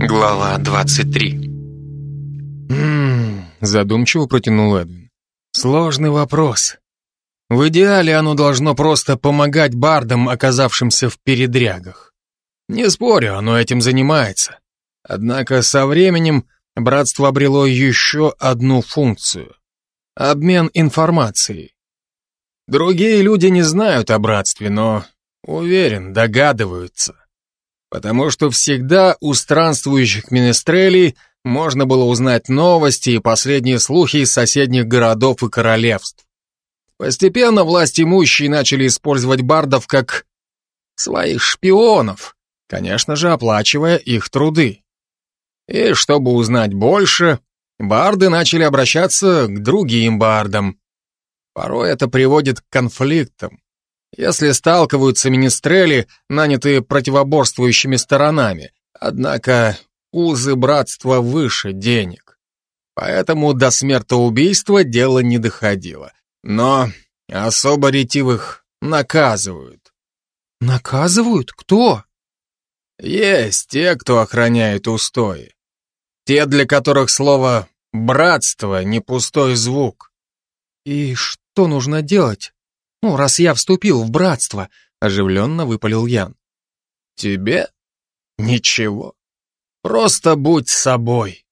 Глава 23 «Ммм...» — задумчиво протянул Эдвин. «Сложный вопрос. В идеале оно должно просто помогать бардам, оказавшимся в передрягах. Не спорю, оно этим занимается. Однако со временем братство обрело еще одну функцию — обмен информацией. Другие люди не знают о братстве, но, уверен, догадываются. Потому что всегда у странствующих министрелей можно было узнать новости и последние слухи из соседних городов и королевств. Постепенно власть имущие начали использовать бардов как своих шпионов, конечно же, оплачивая их труды. И чтобы узнать больше, барды начали обращаться к другим бардам. Порой это приводит к конфликтам. Если сталкиваются министрели, нанятые противоборствующими сторонами, однако узы братства выше денег. Поэтому до смертоубийства дело не доходило. Но особо ретивых наказывают. Наказывают? Кто? Есть те, кто охраняет устои. Те, для которых слово «братство» не пустой звук. И что нужно делать? Ну, раз я вступил в братство, оживленно выпалил Ян. Тебе? Ничего. Просто будь собой.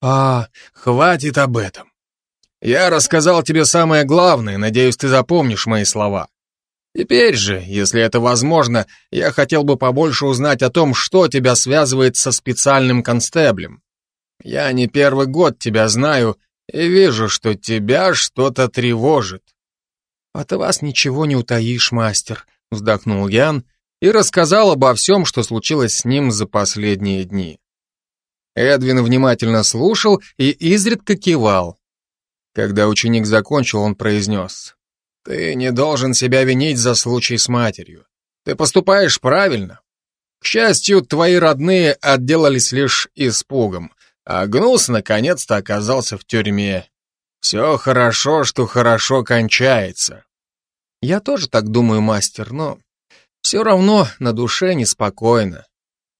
А, хватит об этом. Я рассказал тебе самое главное, надеюсь, ты запомнишь мои слова. Теперь же, если это возможно, я хотел бы побольше узнать о том, что тебя связывает со специальным констеблем. Я не первый год тебя знаю и вижу, что тебя что-то тревожит. От вас ничего не утаишь, мастер, вздохнул Ян и рассказал обо всем, что случилось с ним за последние дни. Эдвин внимательно слушал и изредка кивал. Когда ученик закончил, он произнес. «Ты не должен себя винить за случай с матерью. Ты поступаешь правильно. К счастью, твои родные отделались лишь испугом, а Гнус наконец-то оказался в тюрьме. Все хорошо, что хорошо кончается». «Я тоже так думаю, мастер, но все равно на душе неспокойно».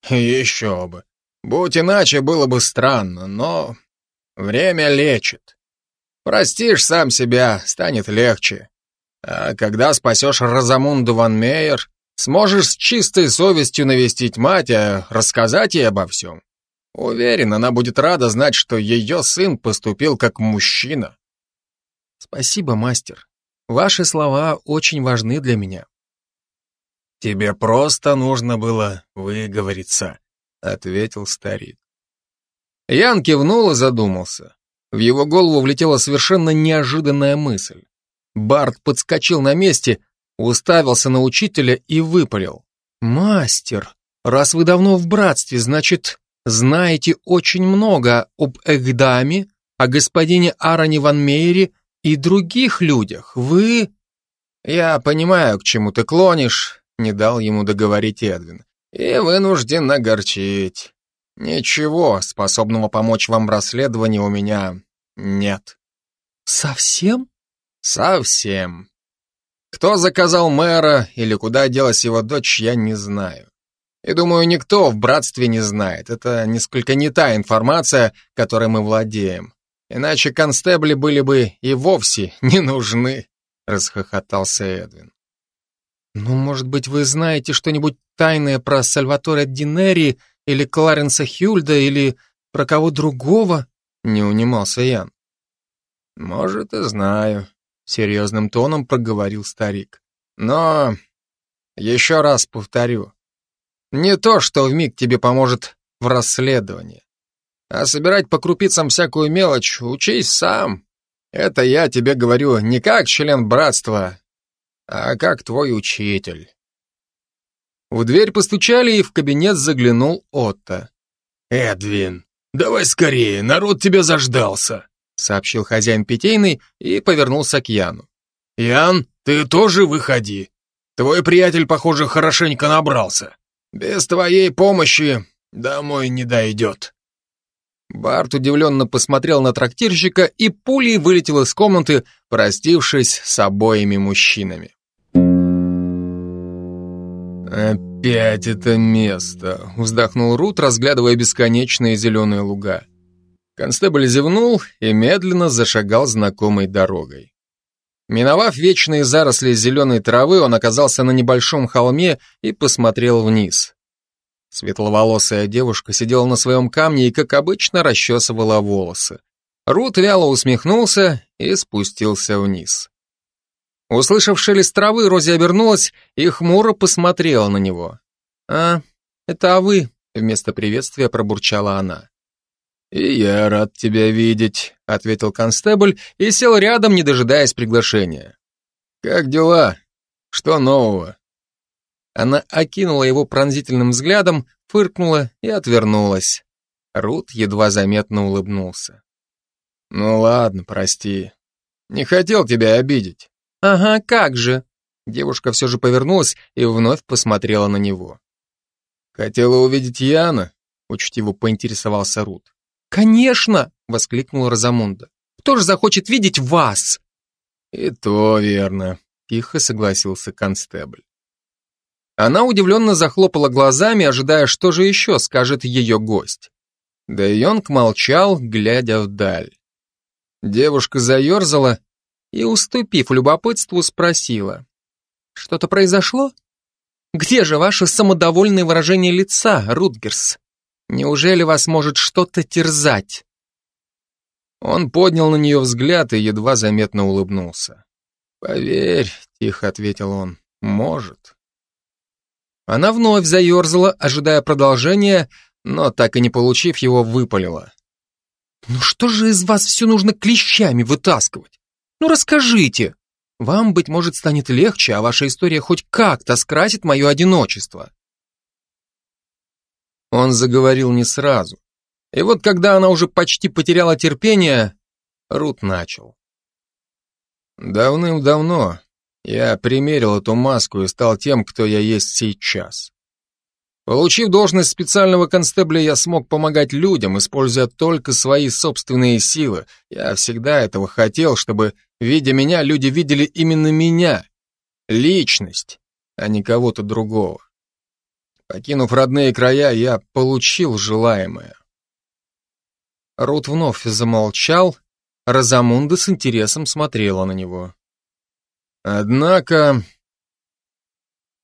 «Еще бы. Будь иначе, было бы странно, но время лечит. Простишь сам себя, станет легче. А когда спасешь Розамунду Ван Мейер, сможешь с чистой совестью навестить мать, а рассказать ей обо всем. Уверен, она будет рада знать, что ее сын поступил как мужчина. Спасибо, мастер. Ваши слова очень важны для меня. Тебе просто нужно было выговориться, ответил старик. Ян кивнул и задумался. В его голову влетела совершенно неожиданная мысль. Барт подскочил на месте, уставился на учителя и выпалил. «Мастер, раз вы давно в братстве, значит, знаете очень много об Эгдаме, о господине Аароне Ван Мейере и других людях. Вы...» «Я понимаю, к чему ты клонишь», — не дал ему договорить Эдвин. «И вынужден огорчить. Ничего, способного помочь вам в расследовании у меня нет. Совсем? Совсем. Кто заказал мэра или куда делась его дочь, я не знаю. И думаю, никто в братстве не знает. Это несколько не та информация, которой мы владеем. Иначе констебли были бы и вовсе не нужны, расхохотался Эдвин. Ну, может быть, вы знаете что-нибудь тайное про Сальваторе Динери или Кларенса Хюльда, или про кого другого?» Не унимался Ян. «Может, и знаю», — серьезным тоном проговорил старик. «Но еще раз повторю. Не то, что вмиг тебе поможет в расследовании. А собирать по крупицам всякую мелочь учись сам. Это я тебе говорю не как член братства, а как твой учитель». В дверь постучали, и в кабинет заглянул Отто. «Эдвин, давай скорее, народ тебя заждался», сообщил хозяин питейный и повернулся к Яну. «Ян, ты тоже выходи. Твой приятель, похоже, хорошенько набрался. Без твоей помощи домой не дойдет». Барт удивленно посмотрел на трактирщика и пулей вылетел из комнаты, простившись с обоими мужчинами. «Опять это место!» — вздохнул Рут, разглядывая бесконечные зеленые луга. Констебль зевнул и медленно зашагал знакомой дорогой. Миновав вечные заросли зеленой травы, он оказался на небольшом холме и посмотрел вниз. Светловолосая девушка сидела на своем камне и, как обычно, расчесывала волосы. Рут вяло усмехнулся и спустился вниз. Услышав шелест травы, Рози обернулась и хмуро посмотрела на него. «А, это а вы?» — вместо приветствия пробурчала она. «И я рад тебя видеть», — ответил констебль и сел рядом, не дожидаясь приглашения. «Как дела? Что нового?» Она окинула его пронзительным взглядом, фыркнула и отвернулась. Рут едва заметно улыбнулся. «Ну ладно, прости. Не хотел тебя обидеть». «Ага, как же!» Девушка все же повернулась и вновь посмотрела на него. «Хотела увидеть Яна?» — учтиво поинтересовался Рут. «Конечно!» — воскликнула Розамунда. «Кто же захочет видеть вас?» «И то верно», — тихо согласился констебль. Она удивленно захлопала глазами, ожидая, что же еще скажет ее гость. Да Йонг молчал, глядя вдаль. Девушка заерзала и, уступив любопытству, спросила. «Что-то произошло? Где же ваше самодовольное выражение лица, Рутгерс? Неужели вас может что-то терзать?» Он поднял на нее взгляд и едва заметно улыбнулся. «Поверь», — тихо ответил он, — «может». Она вновь заерзала, ожидая продолжения, но, так и не получив его, выпалила. «Ну что же из вас все нужно клещами вытаскивать? Ну расскажите. Вам, быть может, станет легче, а ваша история хоть как-то скрасит мое одиночество. Он заговорил не сразу. И вот когда она уже почти потеряла терпение, Рут начал. Давным-давно я примерил эту маску и стал тем, кто я есть сейчас. Получив должность специального констебля, я смог помогать людям, используя только свои собственные силы. Я всегда этого хотел, чтобы, видя меня, люди видели именно меня. Личность, а не кого-то другого. Покинув родные края, я получил желаемое. Рут вновь замолчал, Розамунда с интересом смотрела на него. Однако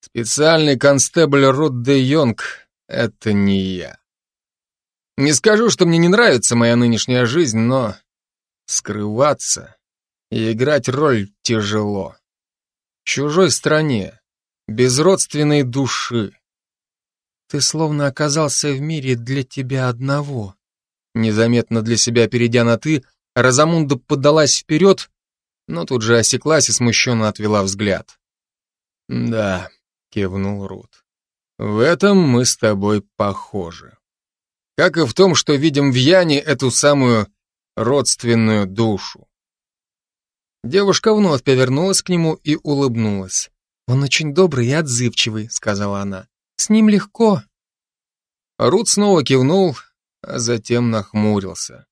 Специальный констебль Рут де Йонг — это не я. Не скажу, что мне не нравится моя нынешняя жизнь, но скрываться и играть роль тяжело. В чужой стране, без родственной души. Ты словно оказался в мире для тебя одного. Незаметно для себя перейдя на «ты», Розамунда подалась вперед, но тут же осеклась и смущенно отвела взгляд. Да, кивнул Рут. В этом мы с тобой похожи. Как и в том, что видим в Яне эту самую родственную душу. Девушка вновь повернулась к нему и улыбнулась. «Он очень добрый и отзывчивый», — сказала она. «С ним легко». Рут снова кивнул, а затем нахмурился.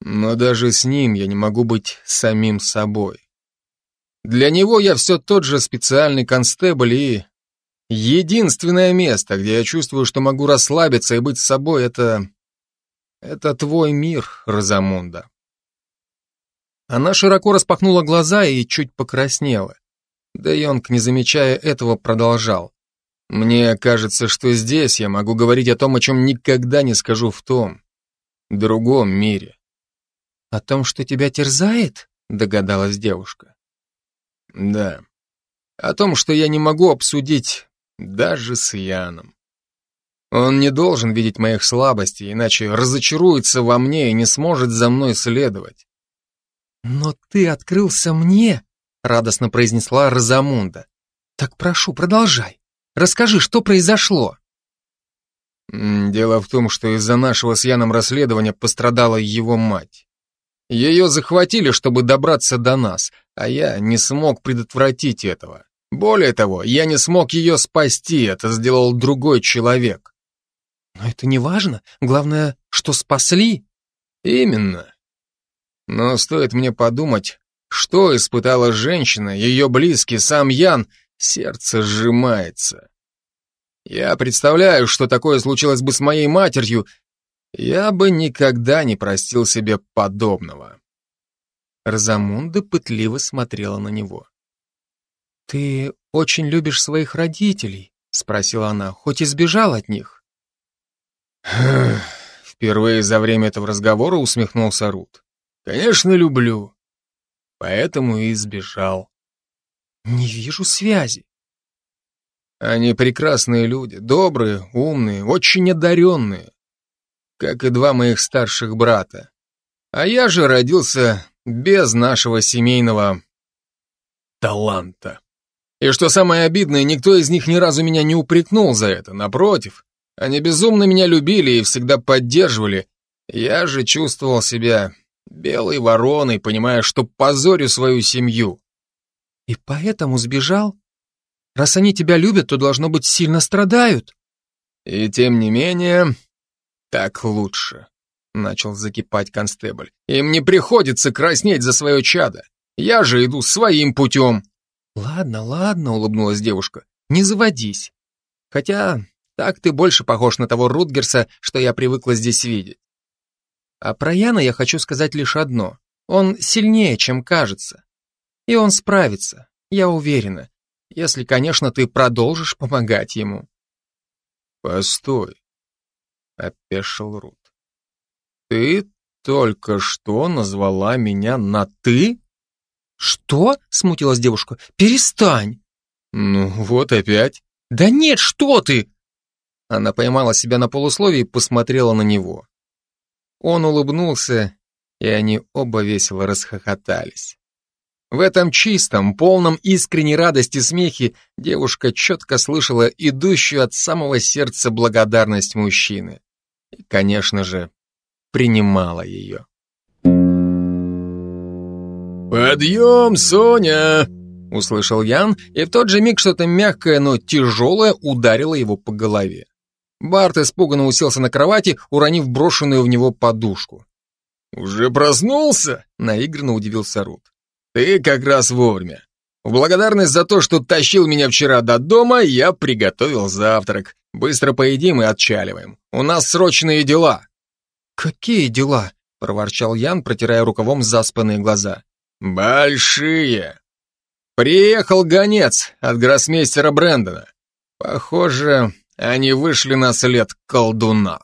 «Но даже с ним я не могу быть самим собой. Для него я все тот же специальный констебль и... Единственное место, где я чувствую, что могу расслабиться и быть собой, это... Это твой мир, Розамунда. Она широко распахнула глаза и чуть покраснела. Де Йонг, не замечая этого, продолжал. Мне кажется, что здесь я могу говорить о том, о чем никогда не скажу в том, другом мире. О том, что тебя терзает? Догадалась девушка. Да. О том, что я не могу обсудить даже с Яном. Он не должен видеть моих слабостей, иначе разочаруется во мне и не сможет за мной следовать. «Но ты открылся мне», — радостно произнесла Розамунда. «Так прошу, продолжай. Расскажи, что произошло?» Дело в том, что из-за нашего с Яном расследования пострадала его мать. Ее захватили, чтобы добраться до нас, а я не смог предотвратить этого. Более того, я не смог ее спасти, это сделал другой человек. Но это не важно, главное, что спасли. Именно. Но стоит мне подумать, что испытала женщина, ее близкий, сам Ян, сердце сжимается. Я представляю, что такое случилось бы с моей матерью. Я бы никогда не простил себе подобного. Розамунда пытливо смотрела на него. «Ты очень любишь своих родителей?» — спросила она, хоть и сбежал от них. Впервые за время этого разговора усмехнулся Рут. «Конечно, люблю. Поэтому и сбежал». «Не вижу связи». Они прекрасные люди, добрые, умные, очень одаренные, как и два моих старших брата. А я же родился без нашего семейного таланта. И что самое обидное, никто из них ни разу меня не упрекнул за это, напротив. Они безумно меня любили и всегда поддерживали. Я же чувствовал себя белой вороной, понимая, что позорю свою семью. И поэтому сбежал? Раз они тебя любят, то, должно быть, сильно страдают. И тем не менее, так лучше. Начал закипать констебль. Им не приходится краснеть за свое чадо. Я же иду своим путем. «Ладно, ладно», — улыбнулась девушка, — «не заводись. Хотя так ты больше похож на того Рутгерса, что я привыкла здесь видеть. А про Яна я хочу сказать лишь одно. Он сильнее, чем кажется. И он справится, я уверена, если, конечно, ты продолжишь помогать ему». «Постой», — опешил Рут. «Ты только что назвала меня на «ты»?» «Что?» — смутилась девушка. «Перестань!» «Ну, вот опять». «Да нет, что ты!» Она поймала себя на полусловии и посмотрела на него. Он улыбнулся, и они оба весело расхохотались. В этом чистом, полном искренней радости смехе девушка четко слышала идущую от самого сердца благодарность мужчины. И, конечно же, принимала ее. «Подъем, Соня!» Услышал Ян, и в тот же миг что-то мягкое, но тяжелое ударило его по голове. Барт испуганно уселся на кровати, уронив брошенную в него подушку. «Уже проснулся?» — наигранно удивился Рут. «Ты как раз вовремя. В благодарность за то, что тащил меня вчера до дома, я приготовил завтрак. Быстро поедим и отчаливаем. У нас срочные дела». «Какие дела?» — проворчал Ян, протирая рукавом заспанные глаза. Большие. Приехал гонец от гроссмейстера Брэндона. Похоже, они вышли на след колдуна.